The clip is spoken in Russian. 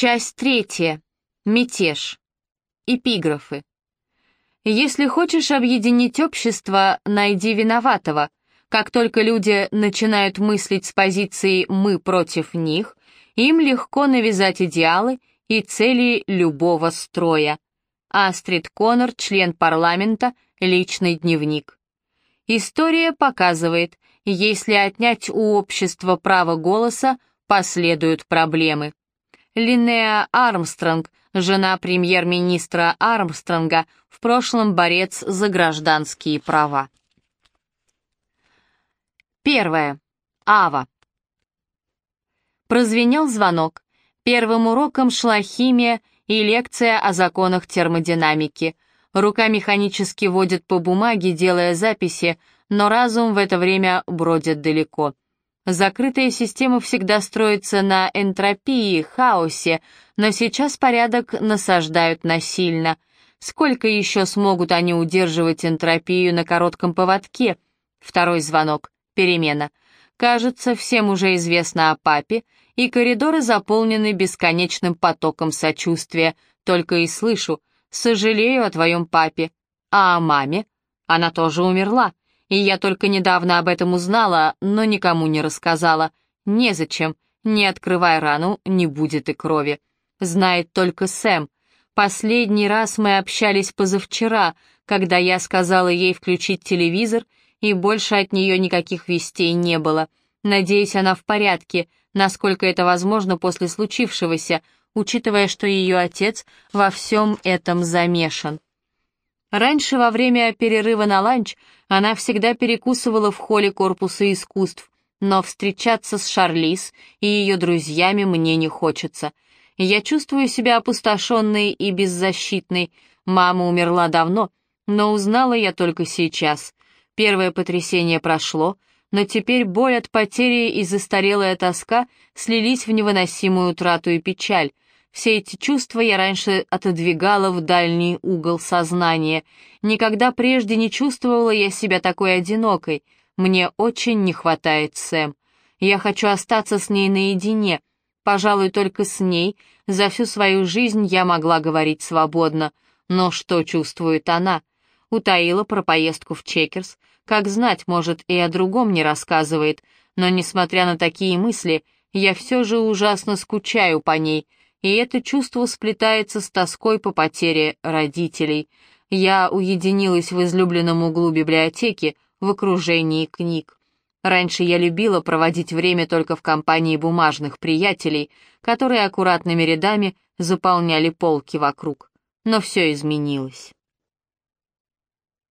Часть третья. Мятеж. Эпиграфы. Если хочешь объединить общество, найди виноватого. Как только люди начинают мыслить с позиции «мы против них», им легко навязать идеалы и цели любого строя. Астрид Коннор, член парламента, личный дневник. История показывает, если отнять у общества право голоса, последуют проблемы. Линнеа Армстронг, жена премьер-министра Армстронга, в прошлом борец за гражданские права. Первое. Ава. Прозвенел звонок. Первым уроком шла химия и лекция о законах термодинамики. Рука механически водит по бумаге, делая записи, но разум в это время бродит далеко. Закрытая система всегда строится на энтропии, хаосе, но сейчас порядок насаждают насильно. Сколько еще смогут они удерживать энтропию на коротком поводке? Второй звонок. Перемена. Кажется, всем уже известно о папе, и коридоры заполнены бесконечным потоком сочувствия. Только и слышу «сожалею о твоем папе». А о маме? Она тоже умерла, и я только недавно об этом узнала, но никому не рассказала. Незачем, не открывай рану, не будет и крови. Знает только Сэм. Последний раз мы общались позавчера, когда я сказала ей включить телевизор, и больше от нее никаких вестей не было. Надеюсь, она в порядке, насколько это возможно после случившегося, учитывая, что ее отец во всем этом замешан. Раньше, во время перерыва на ланч, она всегда перекусывала в холле корпуса искусств, но встречаться с Шарлиз и ее друзьями мне не хочется. Я чувствую себя опустошенной и беззащитной. Мама умерла давно, но узнала я только сейчас. Первое потрясение прошло, но теперь боль от потери и застарелая тоска слились в невыносимую утрату и печаль. Все эти чувства я раньше отодвигала в дальний угол сознания. Никогда прежде не чувствовала я себя такой одинокой. Мне очень не хватает Сэм. Я хочу остаться с ней наедине. Пожалуй, только с ней за всю свою жизнь я могла говорить свободно. Но что чувствует она? Утаила про поездку в Чекерс, как знать, может, и о другом не рассказывает, но, несмотря на такие мысли, я все же ужасно скучаю по ней, и это чувство сплетается с тоской по потере родителей. Я уединилась в излюбленном углу библиотеки в окружении книг. Раньше я любила проводить время только в компании бумажных приятелей, которые аккуратными рядами заполняли полки вокруг. Но все изменилось.